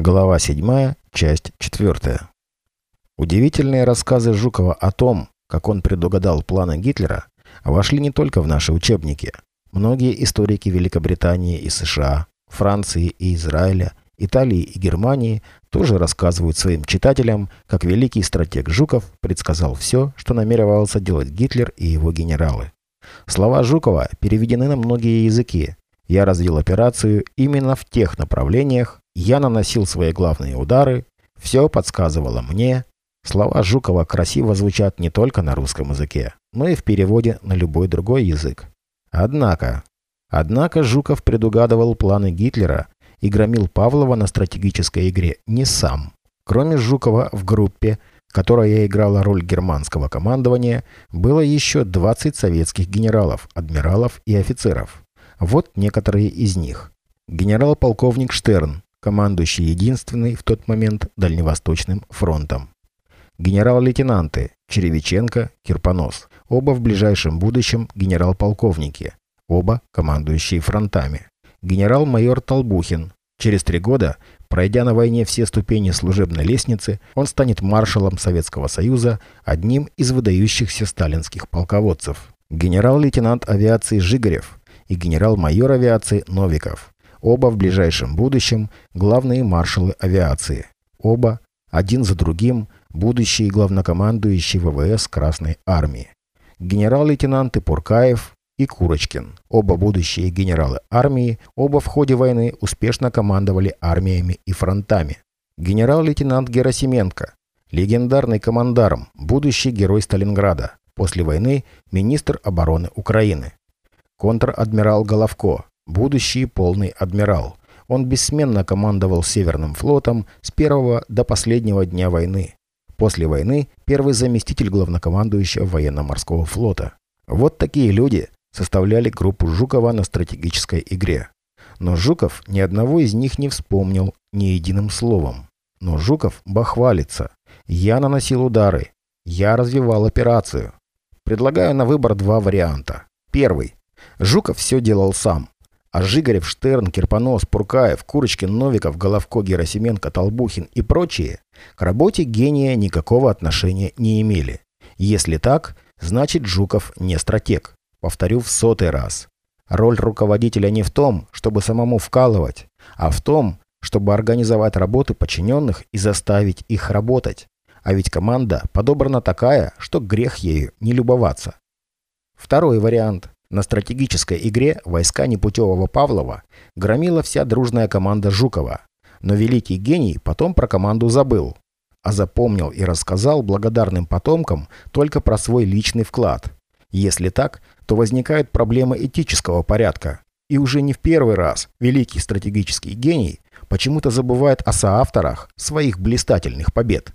Глава 7, часть 4. Удивительные рассказы Жукова о том, как он предугадал планы Гитлера, вошли не только в наши учебники. Многие историки Великобритании и США, Франции и Израиля, Италии и Германии тоже рассказывают своим читателям, как великий стратег Жуков предсказал все, что намеревался делать Гитлер и его генералы. Слова Жукова переведены на многие языки. Я развил операцию именно в тех направлениях, я наносил свои главные удары, все подсказывало мне. Слова Жукова красиво звучат не только на русском языке, но и в переводе на любой другой язык. Однако, однако Жуков предугадывал планы Гитлера и громил Павлова на стратегической игре не сам. Кроме Жукова в группе, которая играла роль германского командования, было еще 20 советских генералов, адмиралов и офицеров. Вот некоторые из них. Генерал-полковник Штерн, командующий единственный в тот момент Дальневосточным фронтом. Генерал-лейтенанты Черевиченко, Кирпонос, оба в ближайшем будущем генерал-полковники, оба командующие фронтами. Генерал-майор Толбухин. Через три года, пройдя на войне все ступени служебной лестницы, он станет маршалом Советского Союза, одним из выдающихся сталинских полководцев. Генерал-лейтенант авиации Жигарев и генерал-майор авиации Новиков. Оба в ближайшем будущем главные маршалы авиации. Оба, один за другим, будущие главнокомандующие ВВС Красной Армии. Генерал-лейтенанты Пуркаев и Курочкин. Оба будущие генералы армии, оба в ходе войны успешно командовали армиями и фронтами. Генерал-лейтенант Герасименко. Легендарный командарм, будущий герой Сталинграда. После войны министр обороны Украины. Контр-адмирал Головко будущий полный адмирал. Он бессменно командовал Северным флотом с первого до последнего дня войны. После войны первый заместитель главнокомандующего военно-морского флота. Вот такие люди составляли группу Жукова на стратегической игре. Но Жуков ни одного из них не вспомнил ни единым словом. Но Жуков бахвалится. Я наносил удары. Я развивал операцию. Предлагаю на выбор два варианта. Первый. Жуков все делал сам. А Жигарев, Штерн, Кирпонос, Пуркаев, Курочкин, Новиков, Головко, Герасименко, Толбухин и прочие к работе гения никакого отношения не имели. Если так, значит Жуков не стратег. Повторю в сотый раз. Роль руководителя не в том, чтобы самому вкалывать, а в том, чтобы организовать работы подчиненных и заставить их работать. А ведь команда подобрана такая, что грех ею не любоваться. Второй вариант. На стратегической игре войска непутевого Павлова громила вся дружная команда Жукова. Но великий гений потом про команду забыл. А запомнил и рассказал благодарным потомкам только про свой личный вклад. Если так, то возникает проблема этического порядка. И уже не в первый раз великий стратегический гений почему-то забывает о соавторах своих блистательных побед.